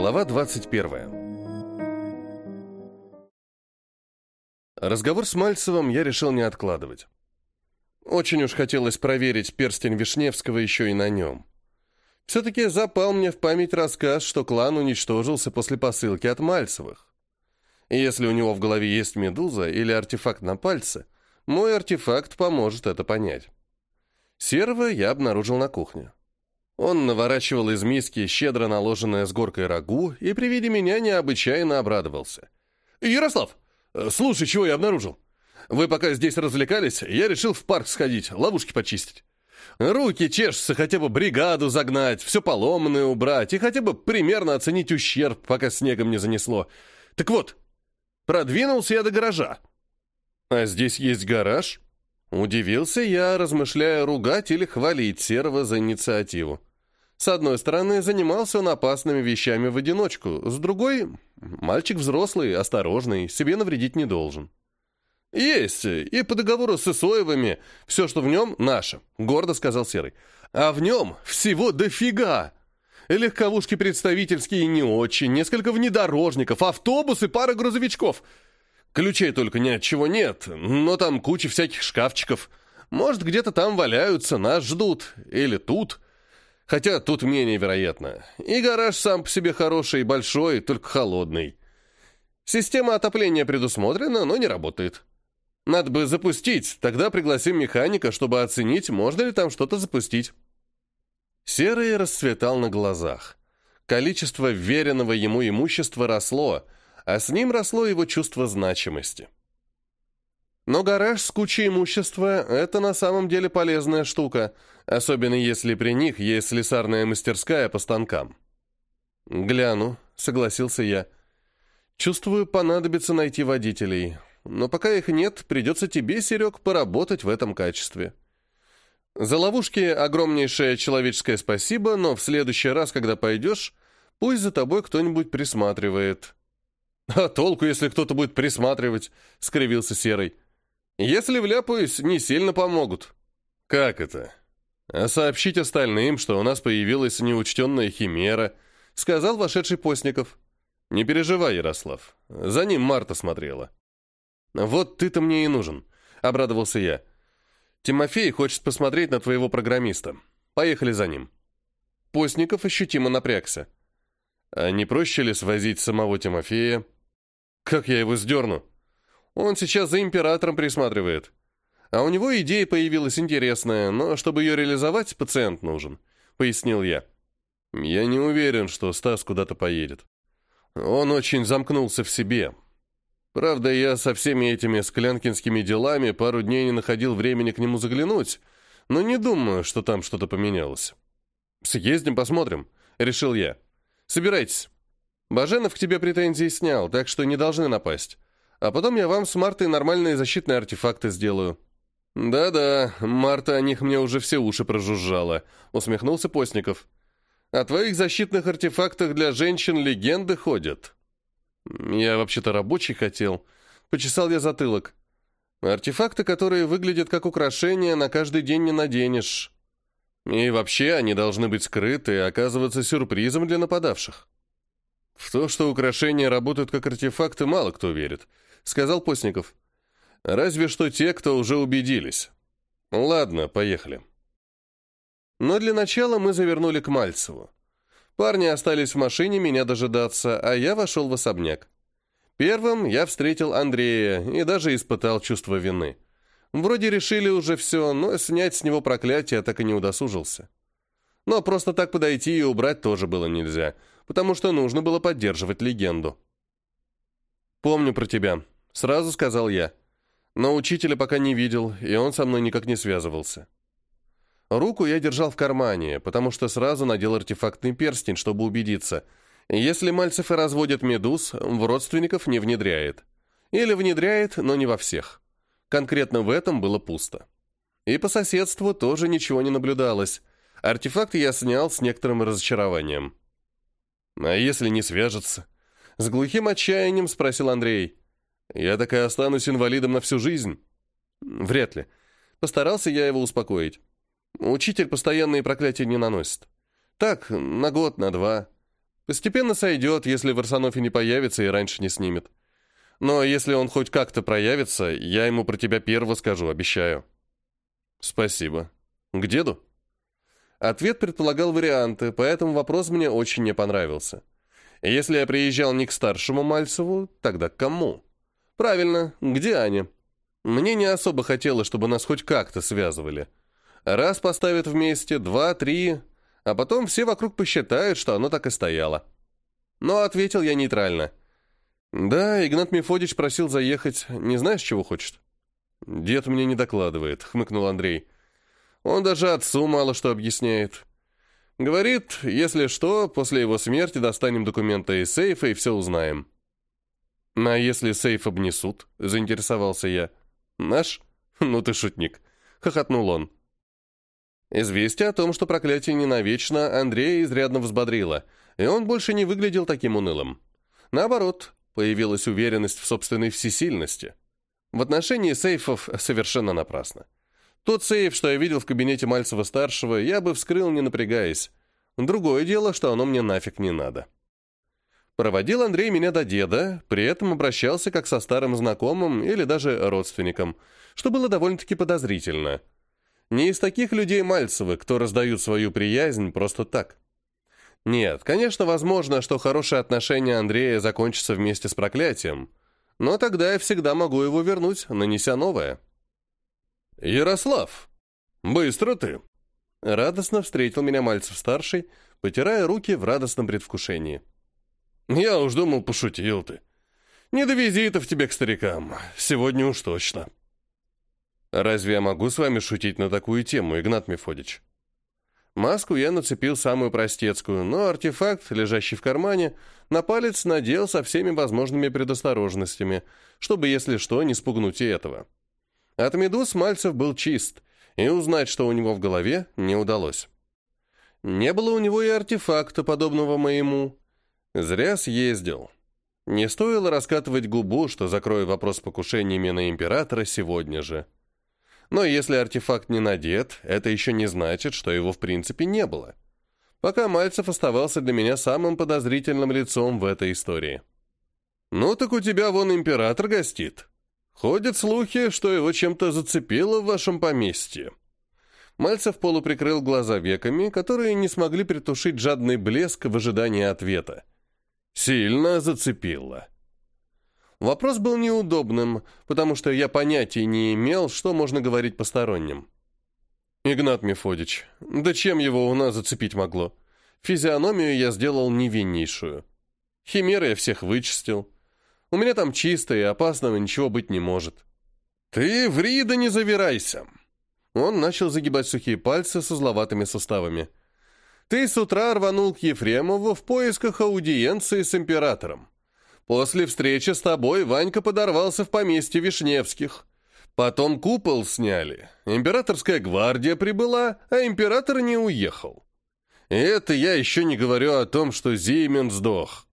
Глава 21. Разговор с Мальцевым я решил не откладывать. Очень уж хотелось проверить перстень Вишневского еще и на нем. Все-таки запал мне в память рассказ, что клан уничтожился после посылки от Мальцевых. И если у него в голове есть медуза или артефакт на пальце, мой артефакт поможет это понять. Серого я обнаружил на кухне. Он наворачивал из миски щедро наложенное с горкой рагу и при виде меня необычайно обрадовался. «Ярослав, э, слушай, чего я обнаружил. Вы пока здесь развлекались, я решил в парк сходить, ловушки почистить. Руки чешутся хотя бы бригаду загнать, все поломанное убрать и хотя бы примерно оценить ущерб, пока снегом не занесло. Так вот, продвинулся я до гаража. А здесь есть гараж?» Удивился я, размышляя, ругать или хвалить серого за инициативу. С одной стороны, занимался он опасными вещами в одиночку, с другой — мальчик взрослый, осторожный, себе навредить не должен. «Есть, и по договору с Исоевыми все, что в нем, наше», — гордо сказал Серый. «А в нем всего дофига! Легковушки представительские не очень, несколько внедорожников, автобусы, пара грузовичков. Ключей только ни от чего нет, но там куча всяких шкафчиков. Может, где-то там валяются, нас ждут. Или тут. Хотя тут менее вероятно. И гараж сам по себе хороший, и большой, только холодный. Система отопления предусмотрена, но не работает. Надо бы запустить, тогда пригласим механика, чтобы оценить, можно ли там что-то запустить. Серый расцветал на глазах. Количество веренного ему имущества росло, а с ним росло его чувство значимости. Но гараж с кучей имущества – это на самом деле полезная штука, особенно если при них есть слесарная мастерская по станкам. «Гляну», — согласился я. «Чувствую, понадобится найти водителей. Но пока их нет, придется тебе, Серег, поработать в этом качестве». За ловушки огромнейшее человеческое спасибо, но в следующий раз, когда пойдешь, пусть за тобой кто-нибудь присматривает. «А толку, если кто-то будет присматривать?» — скривился Серый. Если вляпаюсь, не сильно помогут. Как это? А сообщить остальным, что у нас появилась неучтенная химера, сказал вошедший Постников. Не переживай, Ярослав. За ним Марта смотрела. Вот ты-то мне и нужен, обрадовался я. Тимофей хочет посмотреть на твоего программиста. Поехали за ним. Постников ощутимо напрягся. А не проще ли свозить самого Тимофея? Как я его сдерну? Он сейчас за императором присматривает. А у него идея появилась интересная, но чтобы ее реализовать, пациент нужен», — пояснил я. «Я не уверен, что Стас куда-то поедет. Он очень замкнулся в себе. Правда, я со всеми этими склянкинскими делами пару дней не находил времени к нему заглянуть, но не думаю, что там что-то поменялось». «Съездим, посмотрим», — решил я. «Собирайтесь. Баженов к тебе претензии снял, так что не должны напасть. А потом я вам с Мартой нормальные защитные артефакты сделаю». «Да-да, Марта о них мне уже все уши прожужжала», — усмехнулся Постников. «О твоих защитных артефактах для женщин легенды ходят». «Я вообще-то рабочий хотел». Почесал я затылок. «Артефакты, которые выглядят как украшения, на каждый день не наденешь». И вообще они должны быть скрыты и оказываться сюрпризом для нападавших. В то, что украшения работают как артефакты, мало кто верит сказал Постников. «Разве что те, кто уже убедились. Ладно, поехали». Но для начала мы завернули к Мальцеву. Парни остались в машине меня дожидаться, а я вошел в особняк. Первым я встретил Андрея и даже испытал чувство вины. Вроде решили уже все, но снять с него проклятие так и не удосужился. Но просто так подойти и убрать тоже было нельзя, потому что нужно было поддерживать легенду. «Помню про тебя», — сразу сказал я. Но учителя пока не видел, и он со мной никак не связывался. Руку я держал в кармане, потому что сразу надел артефактный перстень, чтобы убедиться. Если Мальцев и разводят медуз, в родственников не внедряет. Или внедряет, но не во всех. Конкретно в этом было пусто. И по соседству тоже ничего не наблюдалось. Артефакт я снял с некоторым разочарованием. «А если не свяжется?» С глухим отчаянием спросил Андрей. «Я так и останусь инвалидом на всю жизнь?» «Вряд ли». Постарался я его успокоить. Учитель постоянные проклятия не наносит. Так, на год, на два. Постепенно сойдет, если в Арсенофе не появится и раньше не снимет. Но если он хоть как-то проявится, я ему про тебя первого скажу, обещаю. Спасибо. К деду? Ответ предполагал варианты, поэтому вопрос мне очень не понравился. Если я приезжал не к старшему Мальцеву, тогда к кому? Правильно, где Аня? Мне не особо хотелось, чтобы нас хоть как-то связывали. Раз поставят вместе, два, три, а потом все вокруг посчитают, что оно так и стояло. Но ответил я нейтрально. «Да, Игнат Мефодич просил заехать. Не знаешь, чего хочет?» «Дед мне не докладывает», — хмыкнул Андрей. «Он даже отцу мало что объясняет. Говорит, если что, после его смерти достанем документы из сейфа и все узнаем. «А если сейф обнесут?» — заинтересовался я. «Наш? Ну ты шутник!» — хохотнул он. Известие о том, что проклятие не навечно, Андрея изрядно взбодрило, и он больше не выглядел таким унылым. Наоборот, появилась уверенность в собственной всесильности. В отношении сейфов совершенно напрасно. Тот сейф, что я видел в кабинете Мальцева-старшего, я бы вскрыл, не напрягаясь. Другое дело, что оно мне нафиг не надо. Проводил Андрей меня до деда, при этом обращался как со старым знакомым или даже родственником, что было довольно-таки подозрительно. Не из таких людей Мальцевы, кто раздают свою приязнь просто так. Нет, конечно, возможно, что хорошие отношения Андрея закончатся вместе с проклятием, но тогда я всегда могу его вернуть, нанеся новое. «Ярослав! Быстро ты!» Радостно встретил меня Мальцев-старший, потирая руки в радостном предвкушении. «Я уж думал, пошутил ты. Не до визитов тебе к старикам. Сегодня уж точно». «Разве я могу с вами шутить на такую тему, Игнат Мефодич?» Маску я нацепил самую простецкую, но артефакт, лежащий в кармане, на палец надел со всеми возможными предосторожностями, чтобы, если что, не спугнуть и этого. От медуз Мальцев был чист, и узнать, что у него в голове, не удалось. Не было у него и артефакта, подобного моему. Зря съездил. Не стоило раскатывать губу, что закрою вопрос покушениями на императора сегодня же. Но если артефакт не надет, это еще не значит, что его в принципе не было. Пока Мальцев оставался для меня самым подозрительным лицом в этой истории. «Ну так у тебя вон император гостит», Ходят слухи, что его чем-то зацепило в вашем поместье». Мальцев полуприкрыл глаза веками, которые не смогли притушить жадный блеск в ожидании ответа. «Сильно зацепило». Вопрос был неудобным, потому что я понятия не имел, что можно говорить посторонним. «Игнат Мефодич, да чем его у нас зацепить могло? Физиономию я сделал невиннейшую. Химеры я всех вычистил. У меня там чисто и опасного ничего быть не может». «Ты в Рида не завирайся!» Он начал загибать сухие пальцы с узловатыми суставами. «Ты с утра рванул к Ефремову в поисках аудиенции с императором. После встречи с тобой Ванька подорвался в поместье Вишневских. Потом купол сняли, императорская гвардия прибыла, а император не уехал. И это я еще не говорю о том, что Зимен сдох».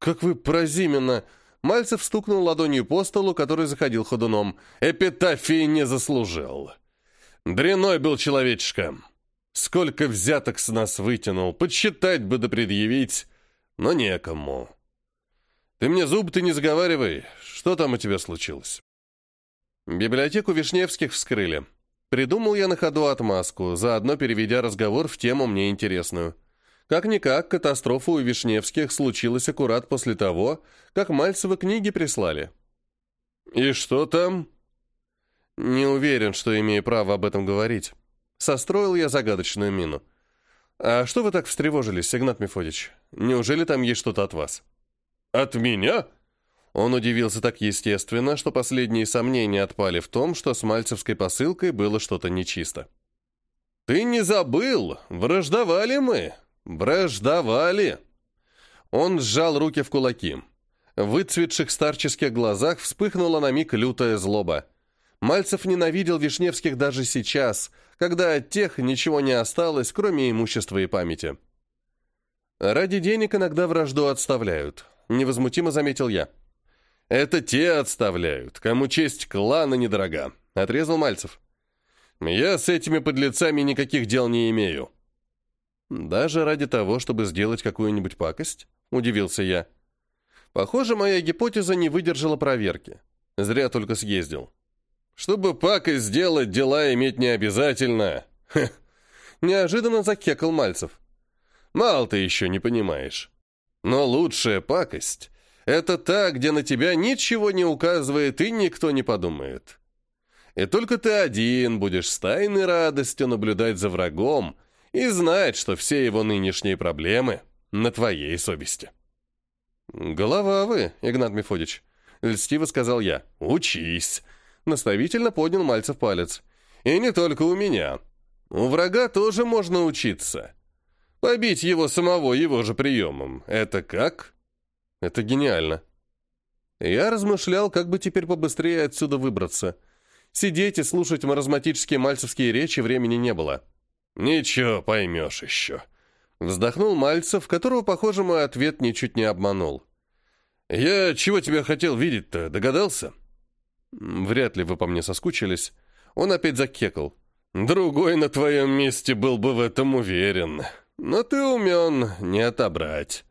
«Как вы про Зимена...» Мальцев стукнул ладонью по столу, который заходил ходуном. «Эпитафии не заслужил. Дряной был человечка. Сколько взяток с нас вытянул, подсчитать бы да предъявить, но некому. Ты мне зуб ты не заговаривай, что там у тебя случилось?» Библиотеку Вишневских вскрыли. Придумал я на ходу отмазку, заодно переведя разговор в тему мне интересную. Как-никак, катастрофа у Вишневских случилась аккурат после того, как Мальцева книги прислали. «И что там?» «Не уверен, что имею право об этом говорить». Состроил я загадочную мину. «А что вы так встревожились, сигнат Мефодич? Неужели там есть что-то от вас?» «От меня?» Он удивился так естественно, что последние сомнения отпали в том, что с мальцевской посылкой было что-то нечисто. «Ты не забыл! Враждовали мы! «Враждовали!» Он сжал руки в кулаки. В выцветших старческих глазах вспыхнула на миг лютая злоба. Мальцев ненавидел Вишневских даже сейчас, когда от тех ничего не осталось, кроме имущества и памяти. «Ради денег иногда вражду отставляют», — невозмутимо заметил я. «Это те отставляют, кому честь клана недорога», — отрезал Мальцев. «Я с этими подлецами никаких дел не имею». «Даже ради того, чтобы сделать какую-нибудь пакость?» – удивился я. «Похоже, моя гипотеза не выдержала проверки. Зря только съездил». «Чтобы пакость сделать, дела иметь не обязательно!» Неожиданно закекал Мальцев. «Мало ты еще не понимаешь. Но лучшая пакость — это та, где на тебя ничего не указывает и никто не подумает. И только ты один будешь с тайной радостью наблюдать за врагом, — и знает, что все его нынешние проблемы на твоей совести. «Голова вы, Игнат Мефодич», — льстиво сказал я. «Учись!» — наставительно поднял Мальцев палец. «И не только у меня. У врага тоже можно учиться. Побить его самого его же приемом — это как?» «Это гениально». Я размышлял, как бы теперь побыстрее отсюда выбраться. Сидеть и слушать маразматические мальцевские речи времени не было. «Ничего, поймешь еще». Вздохнул Мальцев, которого, похоже, мой ответ ничуть не обманул. «Я чего тебя хотел видеть-то, догадался?» «Вряд ли вы по мне соскучились». Он опять закекал. «Другой на твоем месте был бы в этом уверен. Но ты умен, не отобрать».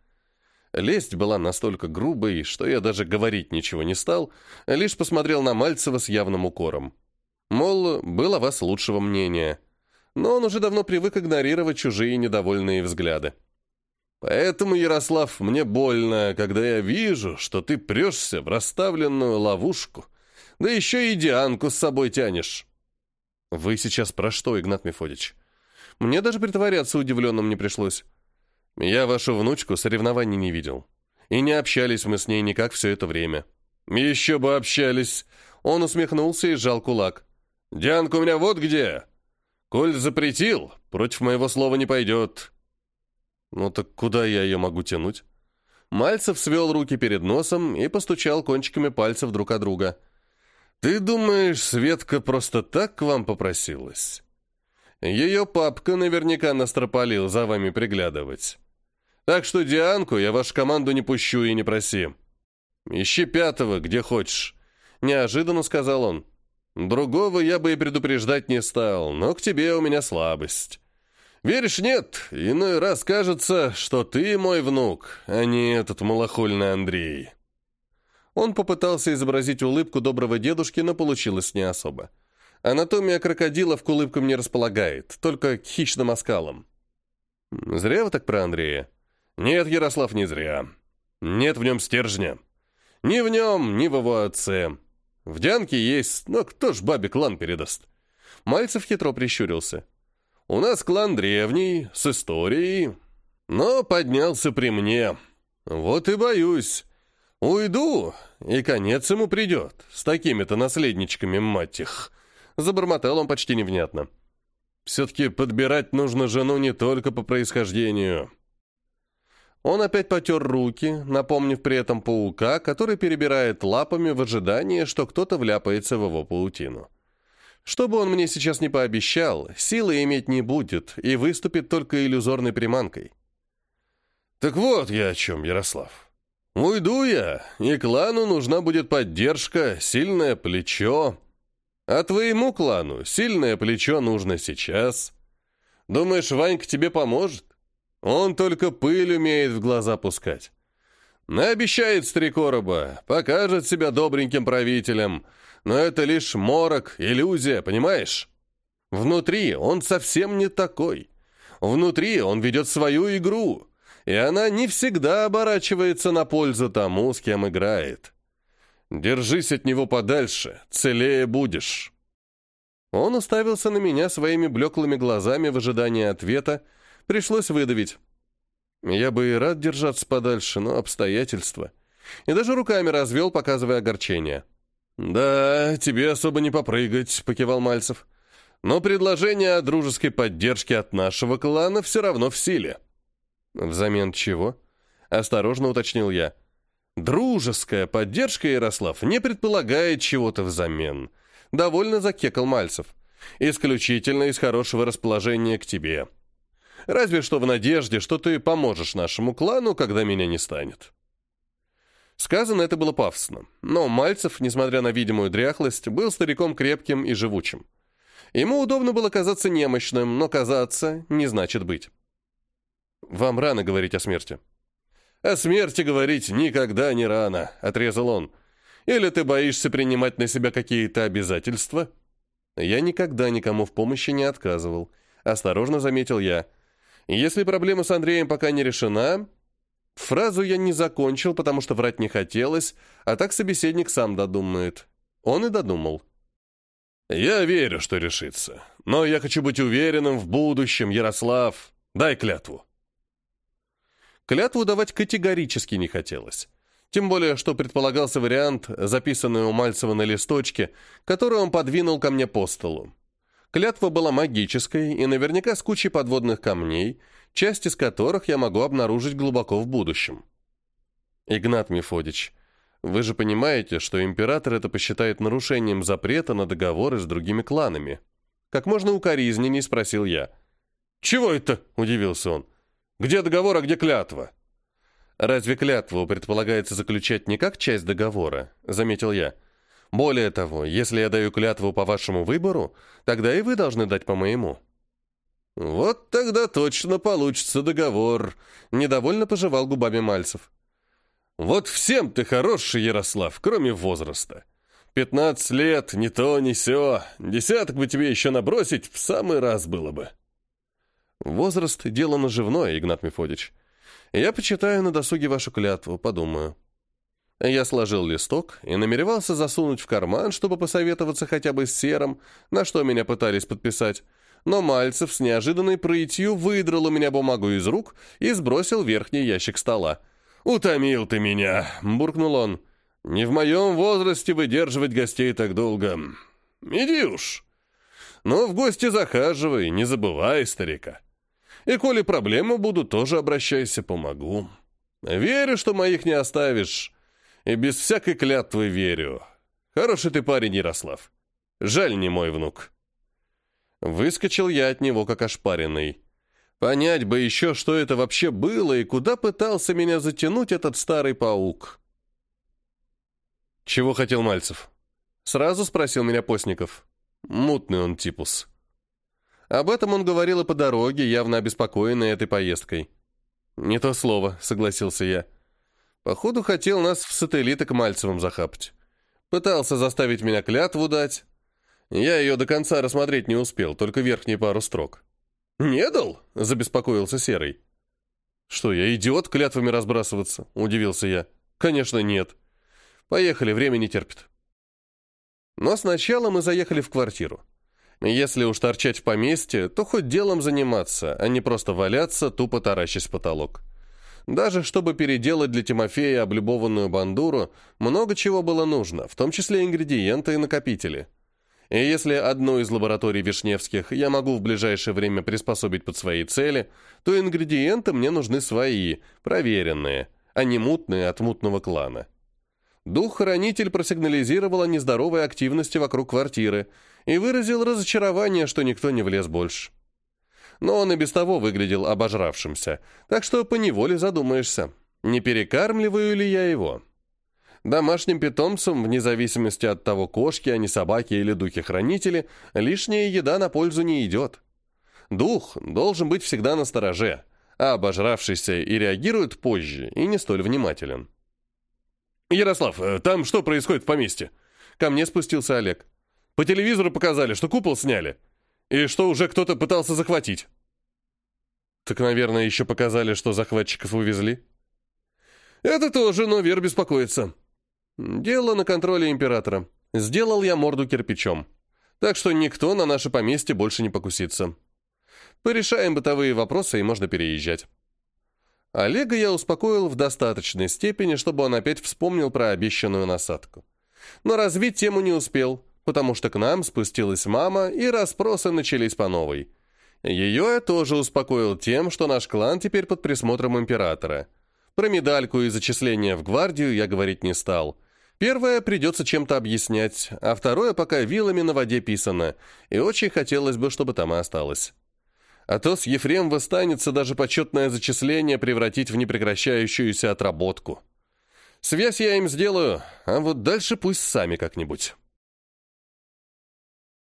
Лесть была настолько грубой, что я даже говорить ничего не стал, лишь посмотрел на Мальцева с явным укором. Мол, было вас лучшего мнения но он уже давно привык игнорировать чужие недовольные взгляды. «Поэтому, Ярослав, мне больно, когда я вижу, что ты прешься в расставленную ловушку, да еще и Дианку с собой тянешь». «Вы сейчас про что, Игнат Мефодич?» «Мне даже притворяться удивленным не пришлось». «Я вашу внучку соревнований не видел. И не общались мы с ней никак все это время». «Еще бы общались!» Он усмехнулся и сжал кулак. «Дианка у меня вот где! Коль запретил, против моего слова не пойдет. Ну так куда я ее могу тянуть? Мальцев свел руки перед носом и постучал кончиками пальцев друг о друга. Ты думаешь, Светка просто так к вам попросилась? Ее папка наверняка настропалил за вами приглядывать. Так что Дианку я вашу команду не пущу и не проси. Ищи пятого, где хочешь. Неожиданно сказал он. Другого я бы и предупреждать не стал, но к тебе у меня слабость. Веришь, нет, иной раз кажется, что ты мой внук, а не этот малохольный Андрей. Он попытался изобразить улыбку доброго дедушки, но получилось не особо. Анатомия крокодила к улыбкам не располагает, только к хищным оскалам. Зря вы так про Андрея? Нет, Ярослав, не зря. Нет в нем стержня. Ни в нем, ни в его отце. В Дянке есть, но кто ж бабе клан передаст? Мальцев хитро прищурился. У нас клан древний, с историей, но поднялся при мне. Вот и боюсь. Уйду, и конец ему придет, с такими-то наследничками, мать их. Забормотал он почти невнятно. Все-таки подбирать нужно жену не только по происхождению. Он опять потер руки, напомнив при этом паука, который перебирает лапами в ожидании, что кто-то вляпается в его паутину. Что бы он мне сейчас не пообещал, силы иметь не будет и выступит только иллюзорной приманкой. Так вот я о чем, Ярослав. Уйду я, и клану нужна будет поддержка, сильное плечо. А твоему клану сильное плечо нужно сейчас. Думаешь, Ванька тебе поможет? Он только пыль умеет в глаза пускать. Наобещает стрекороба, покажет себя добреньким правителем, но это лишь морок, иллюзия, понимаешь? Внутри он совсем не такой. Внутри он ведет свою игру, и она не всегда оборачивается на пользу тому, с кем играет. Держись от него подальше, целее будешь. Он уставился на меня своими блеклыми глазами в ожидании ответа, Пришлось выдавить. Я бы и рад держаться подальше, но обстоятельства. И даже руками развел, показывая огорчение. «Да, тебе особо не попрыгать», — покивал Мальцев. «Но предложение о дружеской поддержке от нашего клана все равно в силе». «Взамен чего?» — осторожно уточнил я. «Дружеская поддержка, Ярослав, не предполагает чего-то взамен». Довольно закекал Мальцев. «Исключительно из хорошего расположения к тебе». Разве что в надежде, что ты поможешь нашему клану, когда меня не станет. Сказано это было пафосно, но Мальцев, несмотря на видимую дряхлость, был стариком крепким и живучим. Ему удобно было казаться немощным, но казаться не значит быть. «Вам рано говорить о смерти». «О смерти говорить никогда не рано», — отрезал он. «Или ты боишься принимать на себя какие-то обязательства?» «Я никогда никому в помощи не отказывал», — осторожно заметил я. Если проблема с Андреем пока не решена... Фразу я не закончил, потому что врать не хотелось, а так собеседник сам додумает. Он и додумал. «Я верю, что решится. Но я хочу быть уверенным в будущем, Ярослав. Дай клятву». Клятву давать категорически не хотелось. Тем более, что предполагался вариант, записанный у Мальцева на листочке, который он подвинул ко мне по столу. Клятва была магической и наверняка с кучей подводных камней, часть из которых я могу обнаружить глубоко в будущем. Игнат Мефодич, вы же понимаете, что император это посчитает нарушением запрета на договоры с другими кланами. Как можно укоризненней спросил я. «Чего это?» – удивился он. «Где договор, а где клятва?» «Разве клятву предполагается заключать не как часть договора?» – заметил я. – более того, если я даю клятву по вашему выбору, тогда и вы должны дать по моему». «Вот тогда точно получится договор», — недовольно пожевал губами Мальцев. «Вот всем ты хороший, Ярослав, кроме возраста. Пятнадцать лет, не то, ни сё. Десяток бы тебе еще набросить в самый раз было бы». «Возраст — дело наживное, Игнат Мефодич. Я почитаю на досуге вашу клятву, подумаю». Я сложил листок и намеревался засунуть в карман, чтобы посоветоваться хотя бы с Серым, на что меня пытались подписать. Но Мальцев с неожиданной прытью выдрал у меня бумагу из рук и сбросил верхний ящик стола. «Утомил ты меня!» — буркнул он. «Не в моем возрасте выдерживать гостей так долго. Иди уж!» «Но в гости захаживай, не забывай, старика. И коли проблемы будут, тоже обращайся, помогу. Верю, что моих не оставишь» и без всякой клятвы верю. Хороший ты парень, Ярослав. Жаль, не мой внук». Выскочил я от него, как ошпаренный. Понять бы еще, что это вообще было и куда пытался меня затянуть этот старый паук. «Чего хотел Мальцев?» Сразу спросил меня Постников. Мутный он типус. Об этом он говорил и по дороге, явно обеспокоенный этой поездкой. «Не то слово», — согласился я. Походу, хотел нас в сателлиты к Мальцевым захапать. Пытался заставить меня клятву дать. Я ее до конца рассмотреть не успел, только верхние пару строк. «Не дал?» — забеспокоился Серый. «Что, я идиот клятвами разбрасываться?» — удивился я. «Конечно, нет. Поехали, время не терпит». Но сначала мы заехали в квартиру. Если уж торчать в поместье, то хоть делом заниматься, а не просто валяться, тупо таращись в потолок. Даже чтобы переделать для Тимофея облюбованную бандуру, много чего было нужно, в том числе ингредиенты и накопители. И если одну из лабораторий Вишневских я могу в ближайшее время приспособить под свои цели, то ингредиенты мне нужны свои, проверенные, а не мутные от мутного клана. Дух-хранитель просигнализировал о нездоровой активности вокруг квартиры и выразил разочарование, что никто не влез больше но он и без того выглядел обожравшимся, так что поневоле задумаешься, не перекармливаю ли я его. Домашним питомцам, вне зависимости от того, кошки, они, собаки или духи-хранители, лишняя еда на пользу не идет. Дух должен быть всегда на стороже, а обожравшийся и реагирует позже, и не столь внимателен. «Ярослав, э, там что происходит в поместье?» Ко мне спустился Олег. «По телевизору показали, что купол сняли. И что уже кто-то пытался захватить. Так, наверное, еще показали, что захватчиков увезли. Это тоже, но Вер беспокоится. Дело на контроле императора. Сделал я морду кирпичом. Так что никто на наше поместье больше не покусится. Порешаем бытовые вопросы, и можно переезжать. Олега я успокоил в достаточной степени, чтобы он опять вспомнил про обещанную насадку. Но развить тему не успел потому что к нам спустилась мама, и расспросы начались по новой. Ее я тоже успокоил тем, что наш клан теперь под присмотром императора. Про медальку и зачисление в гвардию я говорить не стал. Первое придется чем-то объяснять, а второе пока вилами на воде писано, и очень хотелось бы, чтобы там и осталось. А то с Ефремова восстанется даже почетное зачисление превратить в непрекращающуюся отработку. Связь я им сделаю, а вот дальше пусть сами как-нибудь».